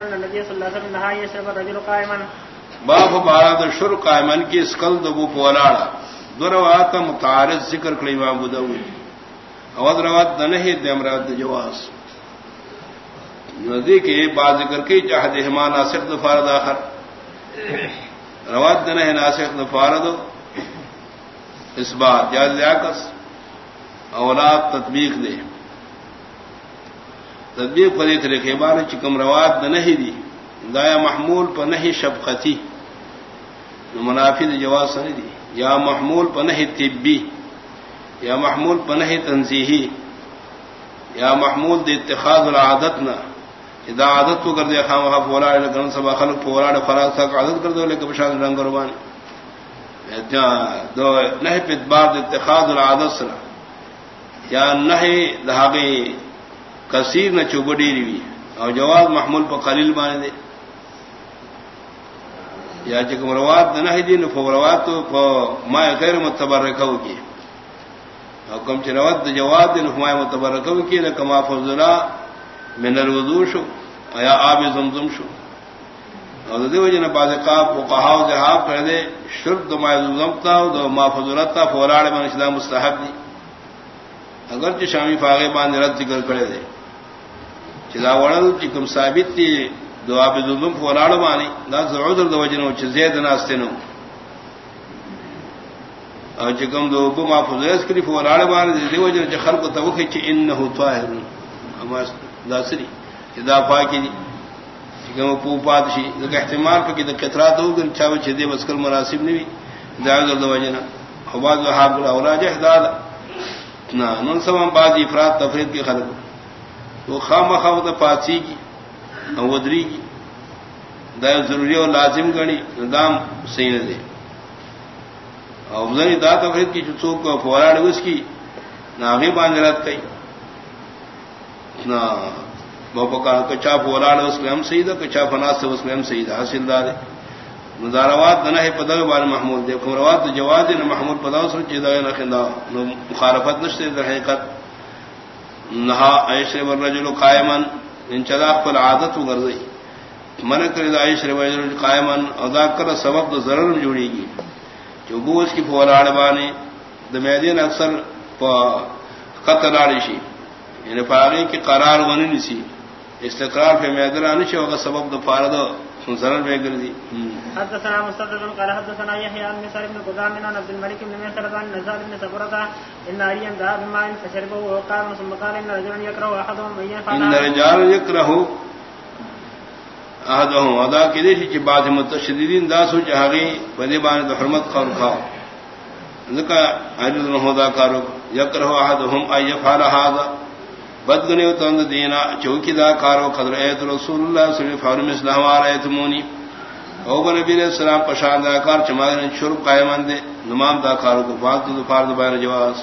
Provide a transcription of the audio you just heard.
النبي صلى الله عليه وسلم نهى يشرب الرجل قائما. باپ بارہ شر قائمن کی اسکل دبو پولاڑا. دروات متعارض ذکر کلی امام ابو داؤد اود روات دنہی دمرات جواز. ندی کے بعد ذکر کی جہد ہما ناسخ دفارد آخر. روات دنہ ناسخ دفارد اس بات جاز لیاکس اولاد تطبیق دے. تدبیر پدی طریقے بار چکم رواد نہیں دی دایا محمول پر نہیں شفقتی منافی جواز سنی دی یا محمول پر نہیں طبی یا محمول پر نہیں تنظیحی یا محمول دے اتخاذ العادت نہ دا عادت تو کر دے خام خواہ پوراڑ گن سبا خلق پوراڑ فراغ تک عادت کر دو لے کبشان رنگ روان دو نہ اتخاذ العادت سنا یا نہ دہاگے کثیر نہ چوبڑی روی اور جواب محمول پر خلیل بانے دے. یا چکم روات نہ دی نہ فوروات تو ما غیر متبر رکھو کی حکم چ روات جواب دین ہمائے متبر رکھو کی نہ کما فضلا من الوضو شو. یا آب زمزم شو. اور دیو جن بعد قاف فقہا و ذهاب کر دے شرط دو ما زمزم تا و ما فضلتا فوراڑ من اسلام مستحب دی. اگر چ شامی فاغے باندھ رد ذکر کرے دے. چلا وڑل چکم ثابت تھی دعا پہ ظلم فوراڑ مانی دا عذر دو وجنو چ زید ناستے نو اور چکم دو ابو ما فزیس کری فوراڑ مانی دی وجنو چ خلق توخی چ انه طاهر اما داسری دا پاکی دی. چکم پو پادشی دا احتمال پہ کہ دا قطرات ہو گن چاو چ دے بس کر مناسب نہیں دا عذر دو وجنا حباد وحاب الاولا جہداد نہ نن سبم بعد افراد تفرید کی خلق تو خام خام تو پاسی کی ودری کی دا ضروری اور لازم گڑی دام صحیح نہ دے اور دا تفرید کی چوک کو فوراڑ اس کی نامی باندھ رات کئی نہ بپا کچا فوراڑ اس میں ہم صحیح تھا کچا فنا سے اس میں ہم صحیح تھا حاصل دار مداروات نہ ہے پدو بال محمود دے خمروات جواد نہ محمود پداؤ سن چیزا نہ مخالفت نشتے در حقیقت. نہا عیش رجل قائمن ان چدا پر عادت و من کر عیش رجل قائمن ادا کر سبب تو ضرر جوڑی گی جو بوجھ کی فوراڑ بانے دمیدین اکثر قتل شی یعنی پاگی کی قرار ونی نسی استقرار پہ میدر آنے ہوگا سبب دو فارد ضرر بے گردی۔ حدثنا مستدر قال حدثنا يحيى بن مسعود بن قدام بن عبد الملك بن مسعود بن نزار بن سفرة ان اريا ذهب بماء فشربه وقام ثم قال ان رجلا يكره احدهم ان يفعل ان رجال يكره احدهم ادا کدی چې بعض متشددین دا سوچ هغه په دې باندې حرمت قول خاو ذکا اجل نو دا کارو۔ يكره احدهم ان يفعل هذا۔ بدگنی تند دینا چوکی دا کارو قدر ایت رسول اللہ صلی اللہ علیہ وسلم اسلام ہمارا ایتمونی او نبی علیہ السلام پشان دا کار چماغن شرب قائمان دے، نمام دا کارو کو فاتو دفار دبائن جواز.